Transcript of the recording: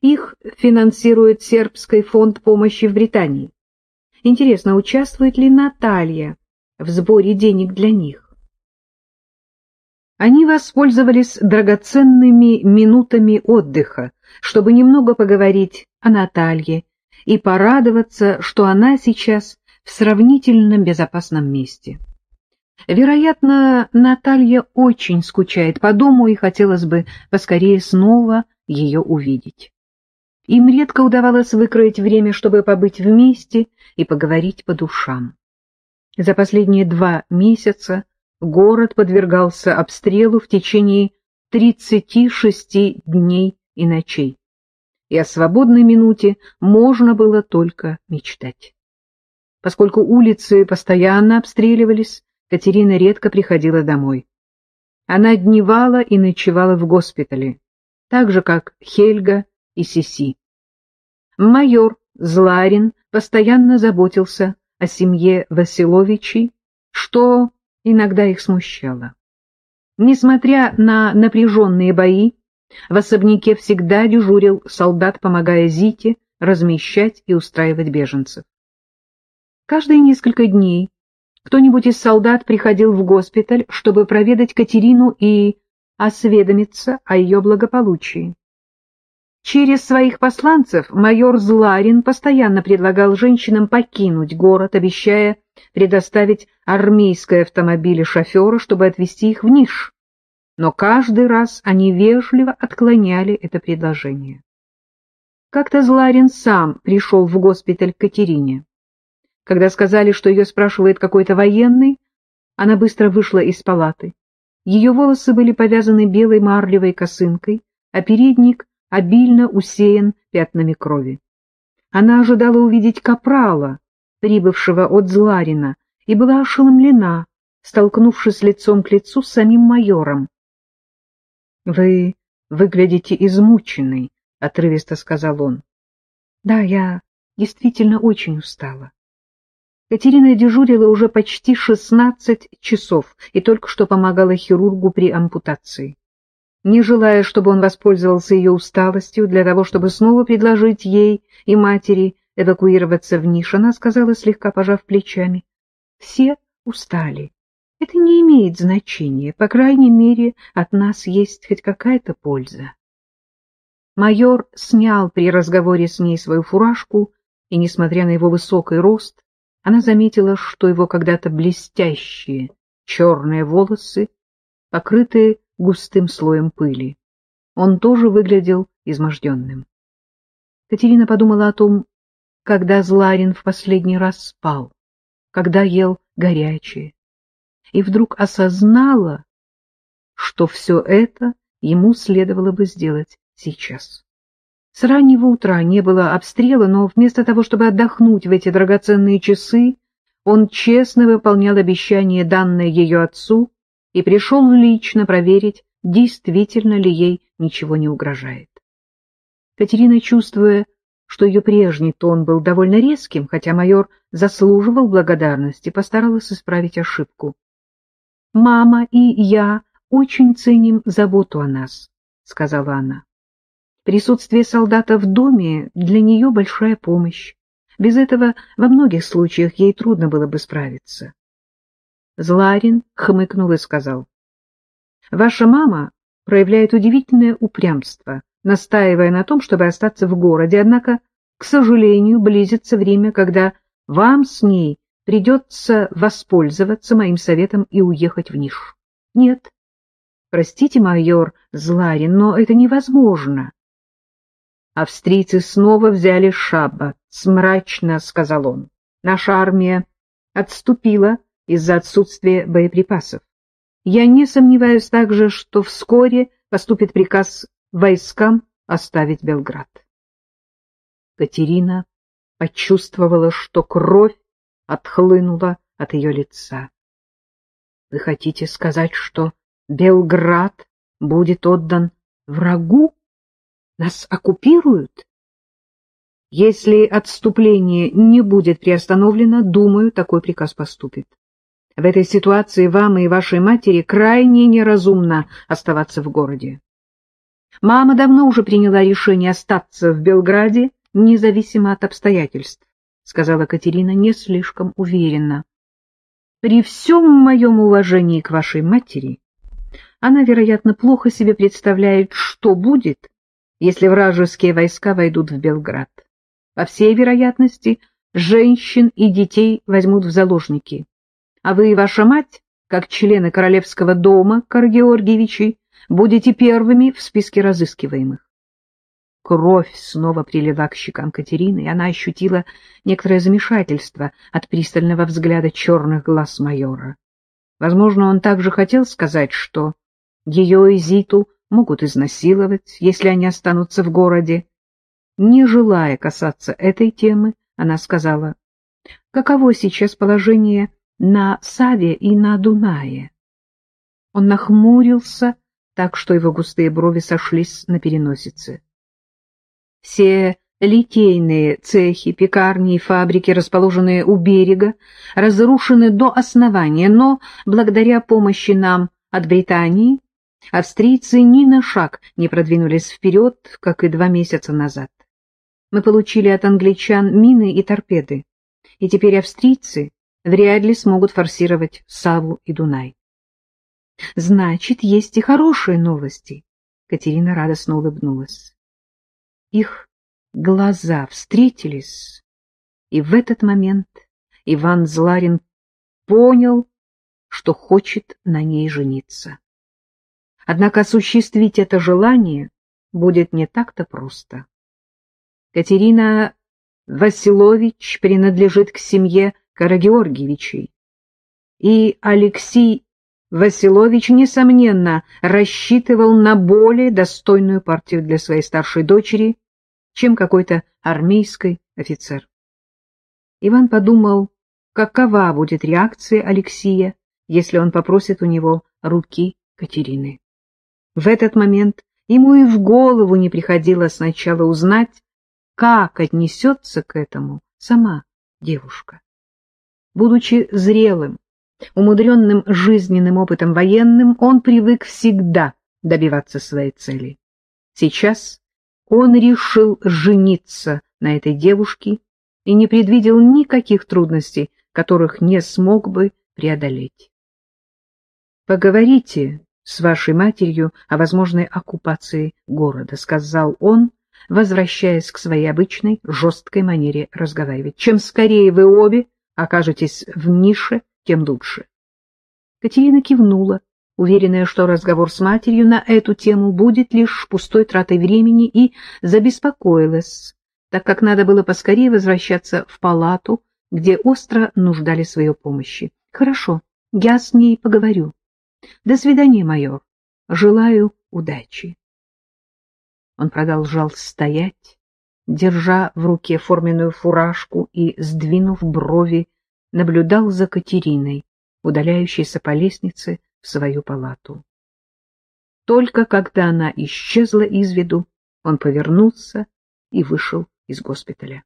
Их финансирует Сербский фонд помощи в Британии. Интересно, участвует ли Наталья в сборе денег для них? Они воспользовались драгоценными минутами отдыха, чтобы немного поговорить о Наталье и порадоваться, что она сейчас в сравнительно безопасном месте. Вероятно, Наталья очень скучает по дому и хотелось бы поскорее снова ее увидеть. Им редко удавалось выкроить время, чтобы побыть вместе и поговорить по душам. За последние два месяца город подвергался обстрелу в течение 36 дней и ночей, и о свободной минуте можно было только мечтать. Поскольку улицы постоянно обстреливались, Катерина редко приходила домой. Она дневала и ночевала в госпитале, так же, как Хельга и Сиси. Майор Зларин постоянно заботился о семье Василовичей, что иногда их смущало. Несмотря на напряженные бои, в особняке всегда дежурил солдат, помогая Зите размещать и устраивать беженцев. Каждые несколько дней кто-нибудь из солдат приходил в госпиталь, чтобы проведать Катерину и осведомиться о ее благополучии. Через своих посланцев майор Зларин постоянно предлагал женщинам покинуть город, обещая предоставить армейское автомобиль шофера, чтобы отвезти их в Ниш. Но каждый раз они вежливо отклоняли это предложение. Как-то Зларин сам пришел в госпиталь к Катерине. Когда сказали, что ее спрашивает какой-то военный, она быстро вышла из палаты. Ее волосы были повязаны белой марлевой косынкой, а передник обильно усеян пятнами крови. Она ожидала увидеть капрала, прибывшего от Зларина, и была ошеломлена, столкнувшись лицом к лицу с самим майором. — Вы выглядите измученной, — отрывисто сказал он. — Да, я действительно очень устала. Катерина дежурила уже почти шестнадцать часов и только что помогала хирургу при ампутации. Не желая, чтобы он воспользовался ее усталостью для того, чтобы снова предложить ей и матери эвакуироваться в ниш, она сказала, слегка пожав плечами, «Все устали. Это не имеет значения. По крайней мере, от нас есть хоть какая-то польза». Майор снял при разговоре с ней свою фуражку, и, несмотря на его высокий рост, она заметила, что его когда-то блестящие черные волосы покрыты густым слоем пыли. Он тоже выглядел изможденным. Катерина подумала о том, когда Зларин в последний раз спал, когда ел горячее, и вдруг осознала, что все это ему следовало бы сделать сейчас. С раннего утра не было обстрела, но вместо того, чтобы отдохнуть в эти драгоценные часы, он честно выполнял обещание, данное ее отцу, и пришел лично проверить, действительно ли ей ничего не угрожает. Катерина, чувствуя, что ее прежний тон был довольно резким, хотя майор заслуживал благодарности, постаралась исправить ошибку. «Мама и я очень ценим заботу о нас», — сказала она. Присутствие солдата в доме для нее большая помощь. Без этого во многих случаях ей трудно было бы справиться. Зларин хмыкнул и сказал. — Ваша мама проявляет удивительное упрямство, настаивая на том, чтобы остаться в городе, однако, к сожалению, близится время, когда вам с ней придется воспользоваться моим советом и уехать в Ниш. Нет. Простите, майор Зларин, но это невозможно. Австрийцы снова взяли Шаббат, мрачно сказал он. Наша армия отступила из-за отсутствия боеприпасов. Я не сомневаюсь также, что вскоре поступит приказ войскам оставить Белград. Катерина почувствовала, что кровь отхлынула от ее лица. — Вы хотите сказать, что Белград будет отдан врагу? Нас оккупируют? Если отступление не будет приостановлено, думаю, такой приказ поступит. В этой ситуации вам и вашей матери крайне неразумно оставаться в городе. Мама давно уже приняла решение остаться в Белграде, независимо от обстоятельств, — сказала Катерина не слишком уверенно. При всем моем уважении к вашей матери, она, вероятно, плохо себе представляет, что будет, если вражеские войска войдут в Белград. По всей вероятности, женщин и детей возьмут в заложники. А вы и ваша мать, как члены королевского дома, Кар Георгиевичей, будете первыми в списке разыскиваемых. Кровь снова прилила к щекам Катерины, и она ощутила некоторое замешательство от пристального взгляда черных глаз майора. Возможно, он также хотел сказать, что ее и Зиту могут изнасиловать, если они останутся в городе. Не желая касаться этой темы, она сказала, каково сейчас положение на Саве и на Дунае. Он нахмурился, так что его густые брови сошлись на переносице. Все литейные цехи, пекарни и фабрики, расположенные у берега, разрушены до основания, но благодаря помощи нам от Британии австрийцы ни на шаг не продвинулись вперед, как и два месяца назад. Мы получили от англичан мины и торпеды, и теперь австрийцы вряд ли смогут форсировать Саву и Дунай. Значит, есть и хорошие новости. Катерина радостно улыбнулась. Их глаза встретились, и в этот момент Иван Зларин понял, что хочет на ней жениться. Однако осуществить это желание будет не так-то просто. Катерина Василович принадлежит к семье Карагеоргиевичей. И Алексей Василович, несомненно, рассчитывал на более достойную партию для своей старшей дочери, чем какой-то армейский офицер. Иван подумал, какова будет реакция Алексея, если он попросит у него руки Катерины. В этот момент ему и в голову не приходило сначала узнать, как отнесется к этому сама девушка. Будучи зрелым, умудренным жизненным опытом военным, он привык всегда добиваться своей цели. Сейчас он решил жениться на этой девушке и не предвидел никаких трудностей, которых не смог бы преодолеть. «Поговорите с вашей матерью о возможной оккупации города», — сказал он, возвращаясь к своей обычной жесткой манере разговаривать. Чем скорее вы обе окажетесь в нише, тем лучше. Катерина кивнула, уверенная, что разговор с матерью на эту тему будет лишь пустой тратой времени, и забеспокоилась, так как надо было поскорее возвращаться в палату, где остро нуждали своей помощи. Хорошо, я с ней поговорю. До свидания, майор. Желаю удачи. Он продолжал стоять, держа в руке форменную фуражку и, сдвинув брови, наблюдал за Катериной, удаляющейся по лестнице в свою палату. Только когда она исчезла из виду, он повернулся и вышел из госпиталя.